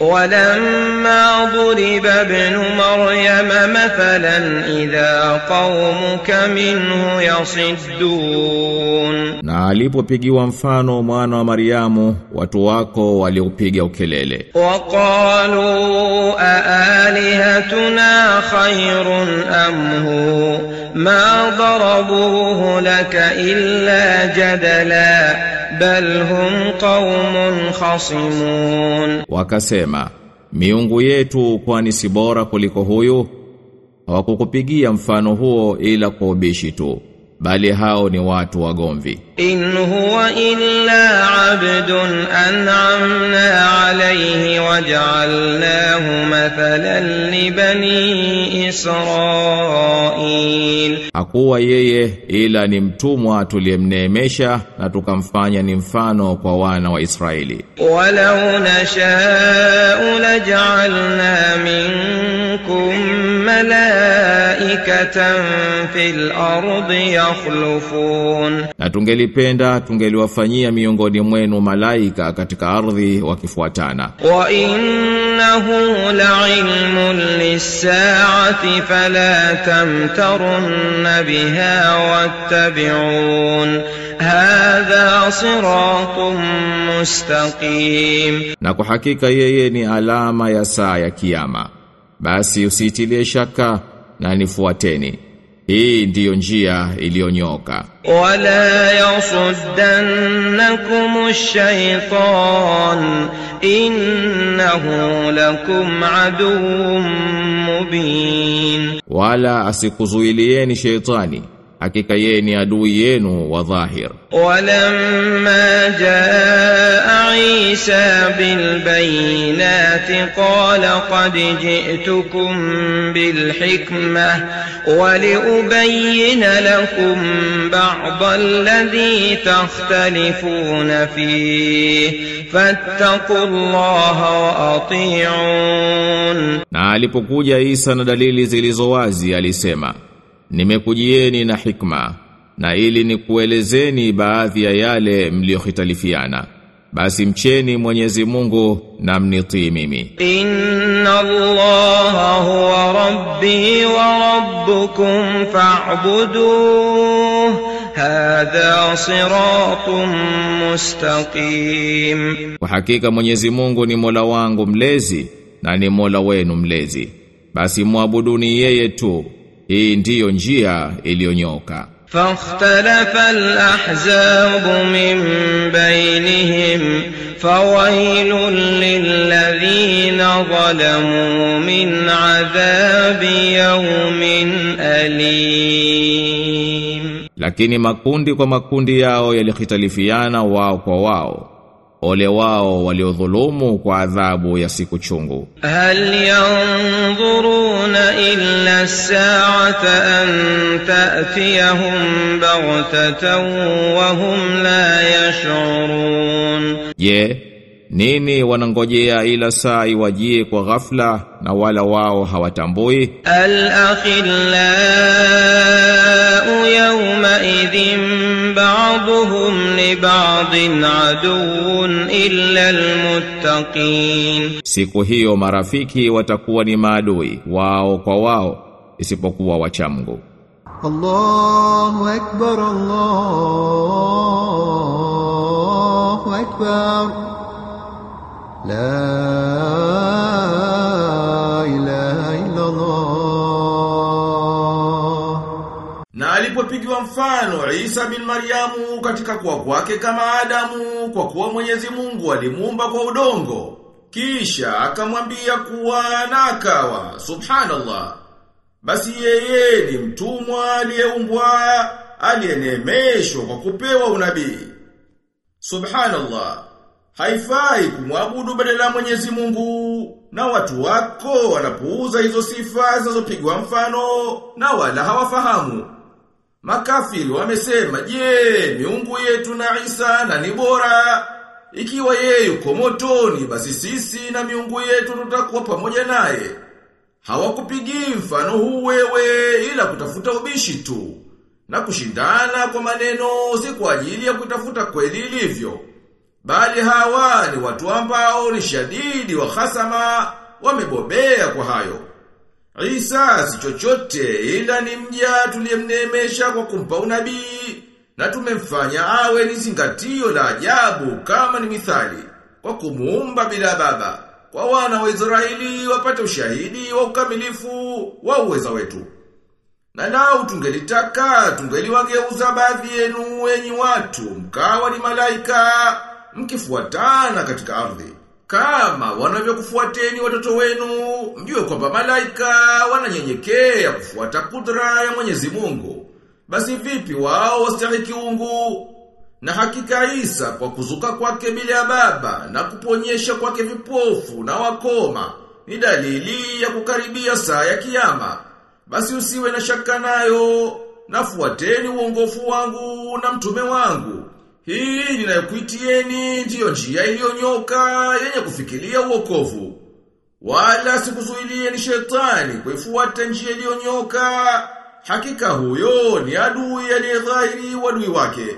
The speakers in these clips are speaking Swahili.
ولما ضرب ابن مريم مثلا إذا قومك منه يصدون Na alipopigiwa mfano mwana wa Mariamu watu wako waliupiga ukelele وقالوا أآلهتنا خير أم هو ما ضربوه لك إلا جدلا بل هم قوم خصمون wakasema miungu yetu kwani si bora kuliko huyu hawakukupigia mfano huo ila kwa ubishi tu bali hao ni watu wagomvi إن هو إلا عبد أنعمنا عليه وجعلناه مثلا لبني إسرائيل hakuwa yeye ila ni mtumwa tuliyemneemesha na tukamfanya ni mfano kwa wana wa Israeli ولو نشاء لجعلنا منكم ملائكة في الأرض يخلفون na tungelipenda tungeliwafanyia miongoni mwenu malaika katika ardhi wakifuatana وإنه لعلم للساعة فلا تمترن بها واتبعون هذا صراط مستقيم na kwa hakika yeye ni alama ya saa ya kiyama basi usitilie shaka na nifuateni. Hii ndiyo njia iliyonyoka. Wala yasuddannakum shaytan innahu lakum aduwwun mubin. Wala asikuzuilieni shaytani hakika yeye ni adui yenu wa dhahir. Walamma jaa عيسى بالبينات قال قد جئتكم بالحكمة ولأبين لكم بعض الذي تختلفون فيه فاتقوا الله وأطيعون نالب قوجة عيسى ندليل زلزوازي لسيما نمكجيني نحكمة na ili ni kuelezeni baadhi ya yale mliohitalifiana. basi mcheni Mwenyezi Mungu na mnitii mimi. Inna Allaha huwa rabbi wa rabbukum fa'buduhu hadha siratun mustaqim, kwa hakika Mwenyezi Mungu ni Mola wangu mlezi na ni Mola wenu mlezi, basi muabuduni yeye tu, hii ndiyo njia iliyonyoka. Fahtalafa al-ahzabu min baini فويل للذين ظلموا من عذاب يوم أليم Lakini makundi kwa makundi yao yalikhitalifiana wao kwa wao. Ole wao waliodhulumu kwa adhabu ya siku chungu. هل ينظرون إلا الساعة أن تأتيهم بغتة وهم لا يشعرون Je, nini wanangojea ila saa iwajie kwa ghafla na wala wao hawatambui? Al-akhillau yawma idhim ba'dhum li ba'dhin aduwwun illa al-muttaqin, siku hiyo marafiki watakuwa ni maadui wao kwa wao isipokuwa wachamgu. Allahu akbar Allah أكبر لا إله إلا الله Na alipopigiwa mfano Isa bin Maryamu katika kuwa kwake kama Adamu kwa kuwa Mwenyezi Mungu alimuumba kwa udongo. Kisha akamwambia kuwa na akawa. Subhanallah. Basi yeye ni mtumwa aliyeumbwa, aliyenemeshwa kwa kupewa unabii. Subhanallah. Haifai kumwabudu badala Mwenyezi Mungu na watu wako wanapuuza hizo sifa zinazopigwa mfano na wala hawafahamu. Makafiri wamesema, "Je, miungu yetu na Isa na ni bora? Ikiwa yeye yuko motoni, basi sisi na miungu yetu tutakuwa pamoja naye." Hawakupigii mfano huu wewe ila kutafuta ubishi tu na kushindana kwa maneno si kwa ajili ya kutafuta kweli ilivyo. Bali hawa ni watu ambao ni shadidi wa hasama wamebobea kwa hayo. Isa si chochote ila ni mja tuliyemnemesha kwa kumpa unabii na tumemfanya awe ni zingatio la ajabu kama ni mithali kwa kumuumba bila baba kwa wana wa Israeli wapate ushahidi wa ukamilifu wa uweza wetu. Na lau tungelitaka tungeliwageuza baadhi yenu wenyi watu mkawa ni malaika mkifuatana katika ardhi. Kama wanavyokufuateni watoto wenu mjue kwamba malaika wananyenyekea kufuata kudra ya Mwenyezi Mungu. Basi vipi wao wastahiki ungu na hakika Isa kwa kuzuka kwake bila ya baba na kuponyesha kwake vipofu na wakoma ni dalili ya kukaribia saa ya kiyama basi usiwe na shaka nayo nafuateni uongofu wangu na mtume wangu hii ninayokuitieni ndiyo njia iliyonyoka yenye kufikiria uokovu. Wala sikuzuilieni shetani kuifuata njia iliyonyoka. Hakika huyo ni adui aliyedhahiri wadui wake.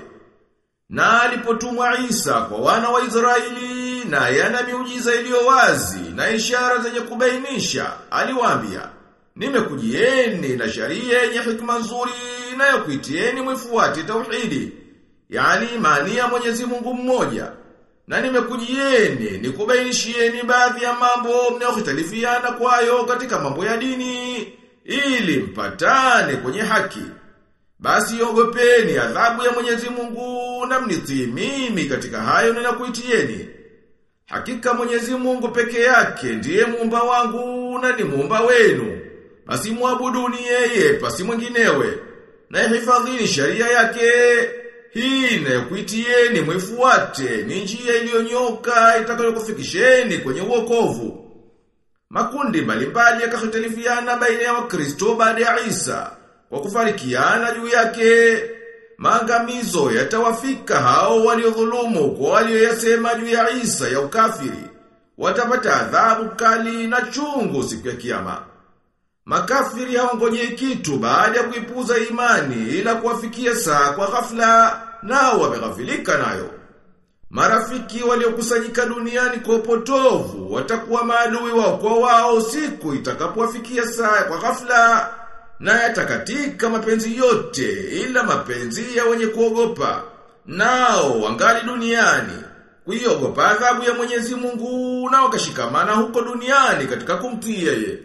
Na alipotumwa Isa kwa wana wa Israeli na yana miujiza iliyo wazi na ishara zenye kubainisha, aliwaambia, nimekujieni na sharia yenye hikma nzuri inayokuitieni mwifuate tauhidi yani imani ya Mwenyezi Mungu mmoja. Na nimekujieni nikubainishieni baadhi ya mambo mnayohitalifiana kwayo katika mambo ya dini ili mpatane kwenye haki. Basi ogopeni adhabu ya Mwenyezi Mungu na mnitii mimi katika hayo ninakuitieni. Hakika Mwenyezi Mungu peke yake ndiye muumba wangu na ni muumba wenu. Basi muabuduni yeye pasimwenginewe. Na hifadhini sharia yake hii inayokuitieni mwifuate ni njia iliyonyoka itakayokufikisheni kwenye uokovu. Makundi mbalimbali yakahitalifiana baina ya Wakristo baada ya Isa kwa kufarikiana juu yake. Maangamizo yatawafika hao waliodhulumu kwa walioyasema juu ya Isa ya ukafiri. Watapata adhabu kali na chungu siku ya kiyama. Makafiri hawangojei kitu baada ya kuipuza imani ila kuwafikia saa kwa ghafla nao wameghafilika nayo. Marafiki waliokusanyika duniani kwa upotovu watakuwa maadui wao kwa wao siku itakapowafikia saa kwa ghafla na yatakatika mapenzi yote ila mapenzi ya wenye kuogopa. Nao wangali duniani kuiogopa adhabu ya Mwenyezi Mungu na wakashikamana huko duniani katika kumtii yeye.